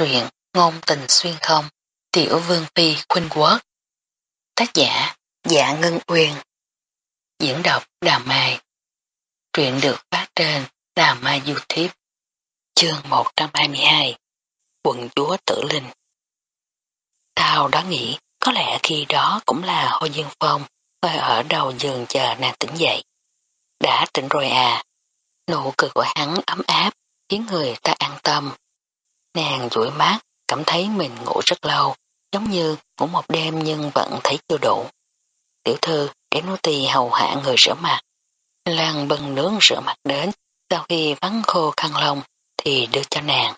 truyện Ngôn tình xuyên không, Tiểu Vương Phi Khuynh Quốc Tác giả Dạ Ngân Uyên Diễn đọc Đà Mai Truyện được phát trên Đà Mai Youtube Chương 122 Quận Chúa Tử Linh Tao đã nghĩ, có lẽ khi đó cũng là Hồ Dương Phong ngồi ở đầu giường chờ nàng tỉnh dậy. Đã tỉnh rồi à? Nụ cười của hắn ấm áp, khiến người ta an tâm. Nàng rủi mắt cảm thấy mình ngủ rất lâu, giống như ngủ một đêm nhưng vẫn thấy chưa đủ. Tiểu thư để nô tỳ hầu hạ người rửa mặt. Lan bưng nướng rửa mặt đến, sau khi vắng khô khăn lông thì đưa cho nàng.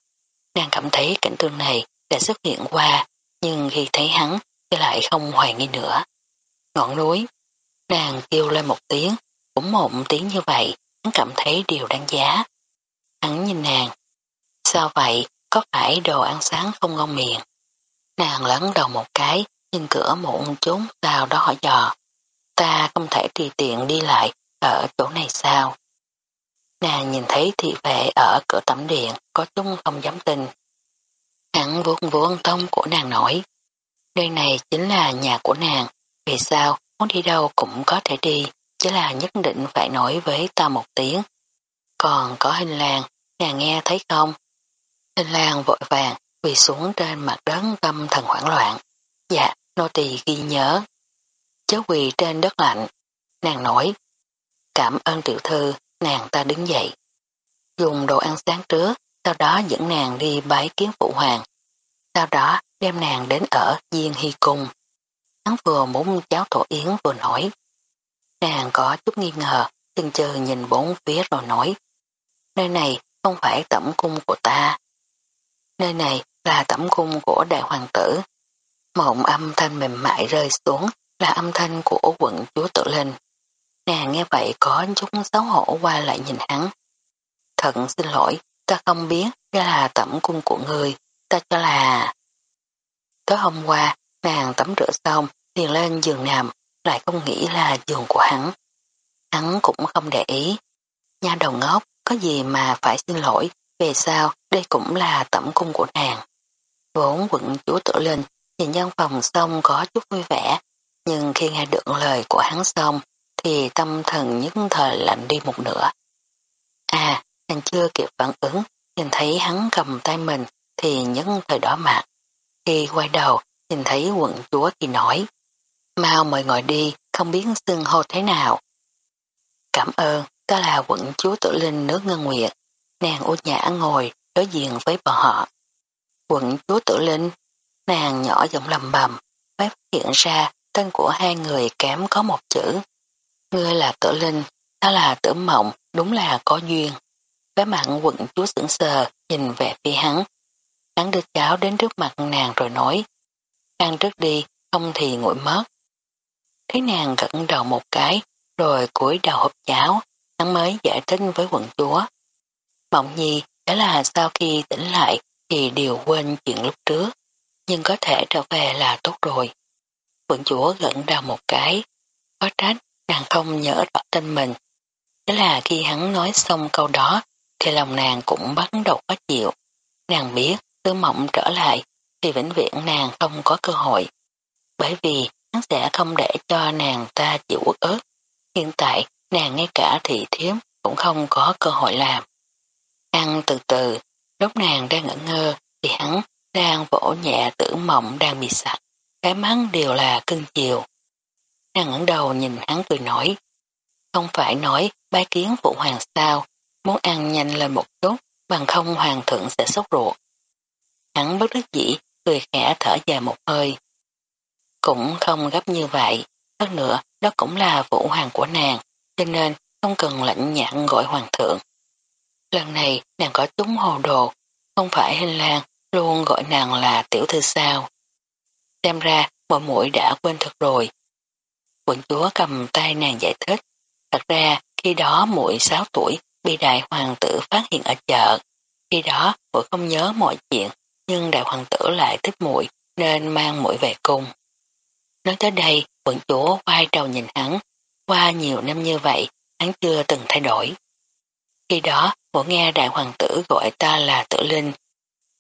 Nàng cảm thấy cảnh tượng này đã xuất hiện qua, nhưng khi thấy hắn thì lại không hoài nghi nữa. Ngọn núi, nàng kêu lên một tiếng, cũng một tiếng như vậy, hắn cảm thấy điều đáng giá. Hắn nhìn nàng. Sao vậy, có phải đồ ăn sáng không ngon miệng? Nàng lấn đầu một cái, nhìn cửa muộn chúng vào đó hỏi dò. Ta không thể tùy tiện đi lại ở chỗ này sao? Nàng nhìn thấy thị vệ ở cửa tắm điện có chung không dám tin. Hắn vuông vuông tông của nàng nổi. Nơi này chính là nhà của nàng, vì sao muốn đi đâu cũng có thể đi, chỉ là nhất định phải nói với ta một tiếng. Còn có hình làng, nàng nghe thấy không? Hình làng vội vàng quỳ xuống trên mặt đất tâm thần hoảng loạn. Dạ, nô tỳ ghi nhớ. Chớ quỳ trên đất lạnh. Nàng nói. Cảm ơn tiểu thư, nàng ta đứng dậy. Dùng đồ ăn sáng trước, sau đó dẫn nàng đi bái kiến phụ hoàng. Sau đó đem nàng đến ở Diên Hy Cung. Hắn vừa muốn cháo thổ yến vừa nói. Nàng có chút nghi ngờ, chừng chờ nhìn bốn phía rồi nói. Nơi này không phải tẩm cung của ta. Nơi này là tẩm cung của đại hoàng tử. mộng âm thanh mềm mại rơi xuống là âm thanh của quận chúa tự linh. Nàng nghe vậy có chút xấu hổ qua lại nhìn hắn. Thật xin lỗi, ta không biết đây là tẩm cung của người, ta cho là... Tối hôm qua, nàng tắm rửa xong, liền lên giường nằm, lại không nghĩ là giường của hắn. Hắn cũng không để ý. Nha đầu ngốc, có gì mà phải xin lỗi, về sau đây cũng là tẩm cung của nàng. Vốn quận chúa tự lên, nhìn nhân phòng xong có chút vui vẻ, nhưng khi nghe được lời của hắn xong, thì tâm thần nhất thời lạnh đi một nửa. À, nàng chưa kịp phản ứng, nhìn thấy hắn cầm tay mình thì nhấn thời đỏ mặt. Khi quay đầu, nhìn thấy quận chúa thì nói, mau mời ngồi đi, không biết xưng hô thế nào. Cảm ơn, ta là quận chúa tự linh nước ngân nguyệt. Nàng ô nhã ngồi đối diện với bọn họ. Quận chúa tử linh, nàng nhỏ giọng lầm bầm, mới phát hiện ra tên của hai người kém có một chữ. Ngươi là tử linh, ta là tử mộng, đúng là có duyên. Cái mạng quận chúa sững sờ, nhìn về phía hắn. Hắn đưa cháo đến trước mặt nàng rồi nói, ăn trước đi, không thì nguội mất. Thấy nàng gật đầu một cái, rồi cúi đầu hộp cháo, hắn mới giải thích với quận chúa. Mộng nhi đó là sau khi tỉnh lại thì đều quên chuyện lúc trước, nhưng có thể trở về là tốt rồi. Phượng chúa gật đầu một cái, có trách nàng không nhớ rõ tên mình. Thế là khi hắn nói xong câu đó thì lòng nàng cũng bắt đầu khó chịu. Nàng biết tư mộng trở lại thì vĩnh viễn nàng không có cơ hội. Bởi vì hắn sẽ không để cho nàng ta chịu uất ức. Hiện tại nàng ngay cả thị thiếm cũng không có cơ hội làm. Ăn từ từ, lúc nàng đang ngẩn ngơ thì hắn đang vỗ nhẹ tử mộng đang bị sạch. Cái mắt đều là cưng chiều. Nàng ngẩng đầu nhìn hắn cười nói. Không phải nói bái kiến phụ hoàng sao, muốn ăn nhanh lên một chút, bằng không hoàng thượng sẽ sốt ruột. Hắn bất đắc dĩ, cười khẽ thở dài một hơi. Cũng không gấp như vậy, hơn nữa đó cũng là vũ hoàng của nàng, cho nên không cần lạnh nhãn gọi hoàng thượng. Lần này nàng có chúng hồ đồ, không phải hình lan luôn gọi nàng là tiểu thư sao. Xem ra mọi mũi đã quên thật rồi. Quận chúa cầm tay nàng giải thích. Thật ra khi đó muội 6 tuổi bị đại hoàng tử phát hiện ở chợ. Khi đó muội không nhớ mọi chuyện nhưng đại hoàng tử lại thích muội nên mang muội về cung. Nói tới đây, quận chúa quay đầu nhìn hắn, qua nhiều năm như vậy, hắn chưa từng thay đổi. Khi đó, muội nghe đại hoàng tử gọi ta là tử linh,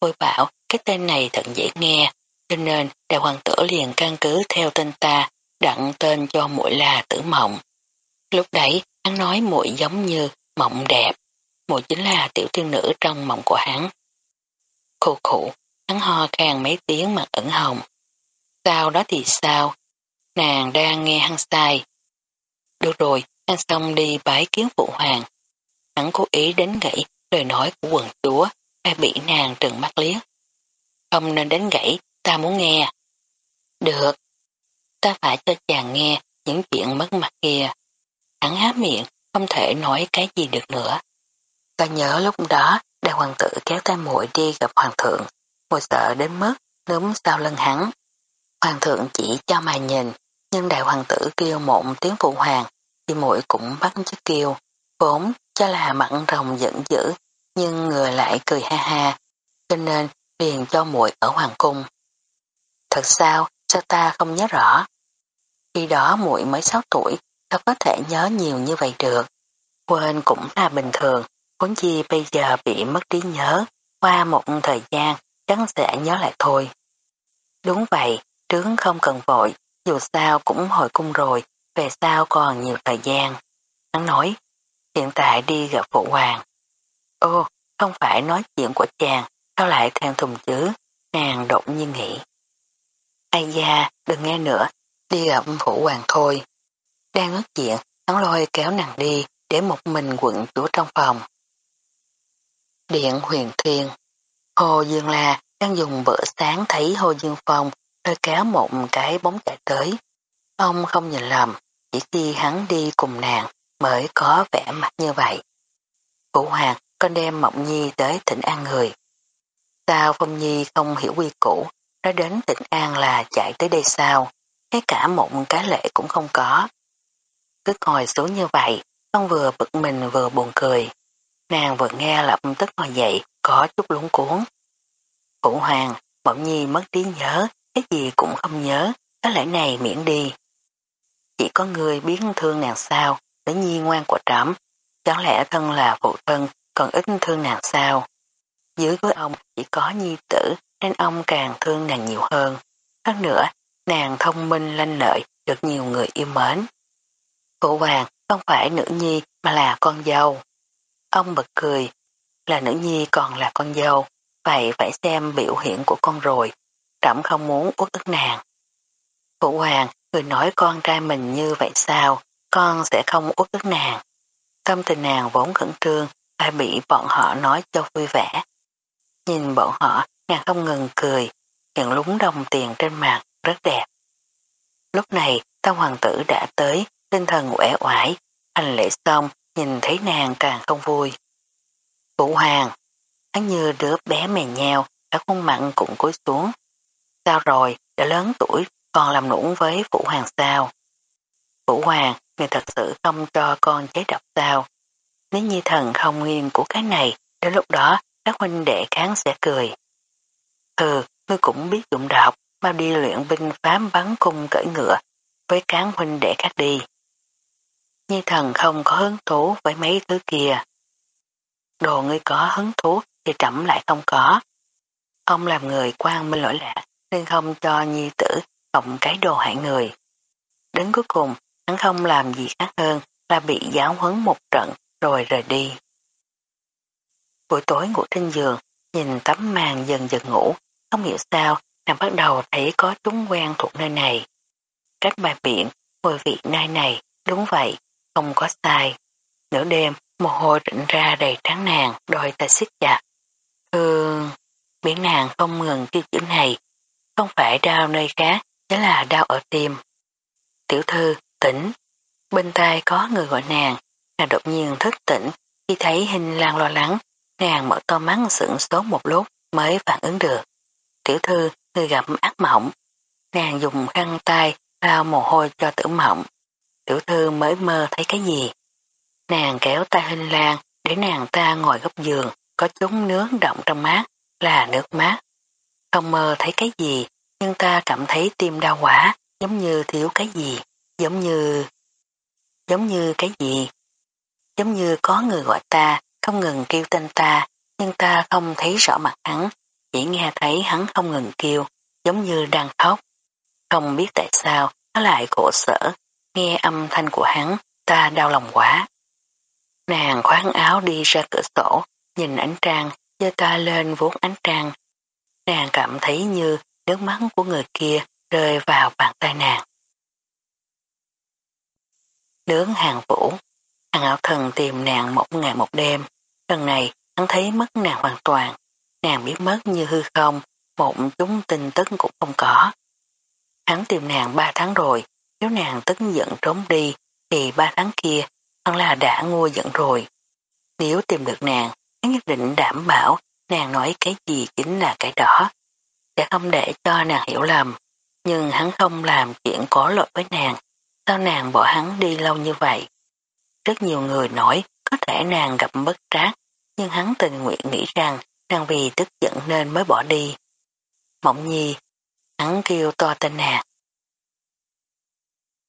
Tôi bảo cái tên này thật dễ nghe, cho nên đại hoàng tử liền căn cứ theo tên ta, đặng tên cho muội là tử mộng. Lúc đấy, hắn nói muội giống như mộng đẹp, muội chính là tiểu tiên nữ trong mộng của hắn. Khô khủ, hắn ho khan mấy tiếng mặt ẩn hồng. Sau đó thì sao? Nàng đang nghe hắn sai. Được rồi, ăn xong đi bái kiến phụ hoàng. Hắn cố ý đến gãy lời nói của quần chúa, hay bị nàng trừng mắt liếc. Không nên đến gãy, ta muốn nghe. Được, ta phải cho chàng nghe những chuyện mất mặt kia. Hắn há miệng, không thể nói cái gì được nữa. Ta nhớ lúc đó, đại hoàng tử kéo tay muội đi gặp hoàng thượng, muội sợ đến mức núm sau lưng hắn. Hoàng thượng chỉ cho mà nhìn, nhưng đại hoàng tử kêu mộng tiếng phụ hoàng, thì muội cũng bắt chiếc kêu, vốn cho là mặn rồng giận dữ, nhưng người lại cười ha ha, cho nên liền cho muội ở hoàng cung. Thật sao, sao ta không nhớ rõ? Khi đó muội mới 6 tuổi, sao có thể nhớ nhiều như vậy được? Quên cũng là bình thường, huống chi bây giờ bị mất trí nhớ, qua một thời gian chắc sẽ nhớ lại thôi. Đúng vậy, trướng không cần vội, dù sao cũng hồi cung rồi, về sau còn nhiều thời gian. Hắn nói, hiện tại đi gặp phụ hoàng. Ô, không phải nói chuyện của chàng, sao lại thèm thùng chứ, nàng đột nhiên nghĩ. Ai da, đừng nghe nữa, đi gặp phụ hoàng thôi. Đang nói chuyện, hắn lôi kéo nàng đi, để một mình quận chúa trong phòng. Điện huyền thiên Hồ Dương La đang dùng bữa sáng thấy Hồ Dương Phong lôi kéo một cái bóng chạy tới. Ông không nhìn lầm, chỉ khi hắn đi cùng nàng mới có vẻ mặt như vậy. Phụ hoàng con đem Mộng Nhi tới tỉnh An người. Sao Phong Nhi không hiểu quy củ, nó đến tỉnh An là chạy tới đây sao, ngay cả một cái lệ cũng không có. Cứ ngồi xuống như vậy, con vừa bực mình vừa buồn cười. Nàng vừa nghe lập tức ngồi dậy, có chút lúng cuốn. Phụ hoàng, Mộng Nhi mất trí nhớ, cái gì cũng không nhớ, cái lễ này miễn đi. Chỉ có người biết thương nàng sao, đến nhi ngoan của trẫm chẳng lẽ thân là phụ thân còn ít thương nàng sao. Dưới với ông chỉ có nhi tử nên ông càng thương nàng nhiều hơn. Hơn nữa, nàng thông minh lanh lợi được nhiều người yêu mến. Phụ hoàng không phải nữ nhi mà là con dâu. Ông bật cười, là nữ nhi còn là con dâu, vậy phải xem biểu hiện của con rồi, trẫm không muốn uất ức nàng. Phụ hoàng, người nói con trai mình như vậy sao, con sẽ không uất ức nàng. Tâm tình nàng vốn khẩn trương, phải bị bọn họ nói cho vui vẻ. Nhìn bọn họ, nàng không ngừng cười, những lúng đồng tiền trên mặt rất đẹp. Lúc này, tam hoàng tử đã tới, tinh thần uể oải, hành lễ xong, nhìn thấy nàng càng không vui. Phụ hoàng, hắn như đứa bé mè nheo, cả khuôn mặn cũng cúi xuống. Sao rồi, đã lớn tuổi, còn làm nũng với phụ hoàng sao? Phụ hoàng, người thật sự không cho con chế độc sao? Nếu như thần không nguyên của cái này, đến lúc đó các huynh đệ kháng sẽ cười. Ừ, ngươi cũng biết dụng độc, mau đi luyện binh phám bắn cung cởi ngựa với cán huynh đệ khác đi. Nhi thần không có hứng thú với mấy thứ kia. Đồ ngươi có hứng thú thì trẫm lại không có. Ông làm người quan minh lỗi lạc nên không cho nhi tử cộng cái đồ hại người. Đến cuối cùng, hắn không làm gì khác hơn là bị giáo huấn một trận rồi rời đi. Buổi tối ngủ trên giường, nhìn tấm màn dần dần ngủ, không hiểu sao, nàng bắt đầu thấy có chúng quen thuộc nơi này. Cách bài biển, mùi vị nơi này, đúng vậy, không có sai. Nửa đêm, mồ hôi rịnh ra đầy trắng nàng, đôi tay xích chặt. Thương, biển nàng không ngừng kêu chữ này, không phải đau nơi khác, chính là đau ở tim. Tiểu thư, tỉnh, bên tai có người gọi nàng, nàng đột nhiên thức tỉnh, khi thấy hình lang lo lắng, nàng mở to mắt sững sốt một lúc mới phản ứng được. Tiểu thư, người gặp ác mộng. Nàng dùng khăn tay lau mồ hôi cho tử mộng. Tiểu thư mới mơ thấy cái gì? Nàng kéo tay hình lang để nàng ta ngồi góc giường, có chúng nướng động trong mát, là nước mát. Không mơ thấy cái gì, nhưng ta cảm thấy tim đau quá, giống như thiếu cái gì, giống như... Giống như cái gì? Giống như có người gọi ta, không ngừng kêu tên ta, nhưng ta không thấy rõ mặt hắn. chỉ nghe thấy hắn không ngừng kêu, giống như đang khóc. Không biết tại sao, nó lại khổ sở, nghe âm thanh của hắn, ta đau lòng quá. Nàng khoáng áo đi ra cửa sổ, nhìn ánh trăng, giơ ta lên vuốt ánh trăng. Nàng cảm thấy như nước mắt của người kia rơi vào bàn tay nàng. Nướng hàng vũ, hàng ảo thần tìm nàng một ngày một đêm. Lần này, hắn thấy mất nàng hoàn toàn. Nàng biết mất như hư không, một chút tin tức cũng không có. Hắn tìm nàng ba tháng rồi, nếu nàng tức giận trốn đi, thì ba tháng kia, hắn là đã ngu giận rồi. Nếu tìm được nàng, hắn nhất định đảm bảo nàng nói cái gì chính là cái đó. Sẽ không để cho nàng hiểu lầm. Nhưng hắn không làm chuyện có lỗi với nàng. Sao nàng bỏ hắn đi lâu như vậy? Rất nhiều người nói có thể nàng gặp bất trác, nhưng hắn tình nguyện nghĩ rằng nàng vì tức giận nên mới bỏ đi. Mộng nhi, hắn kêu to tên nàng.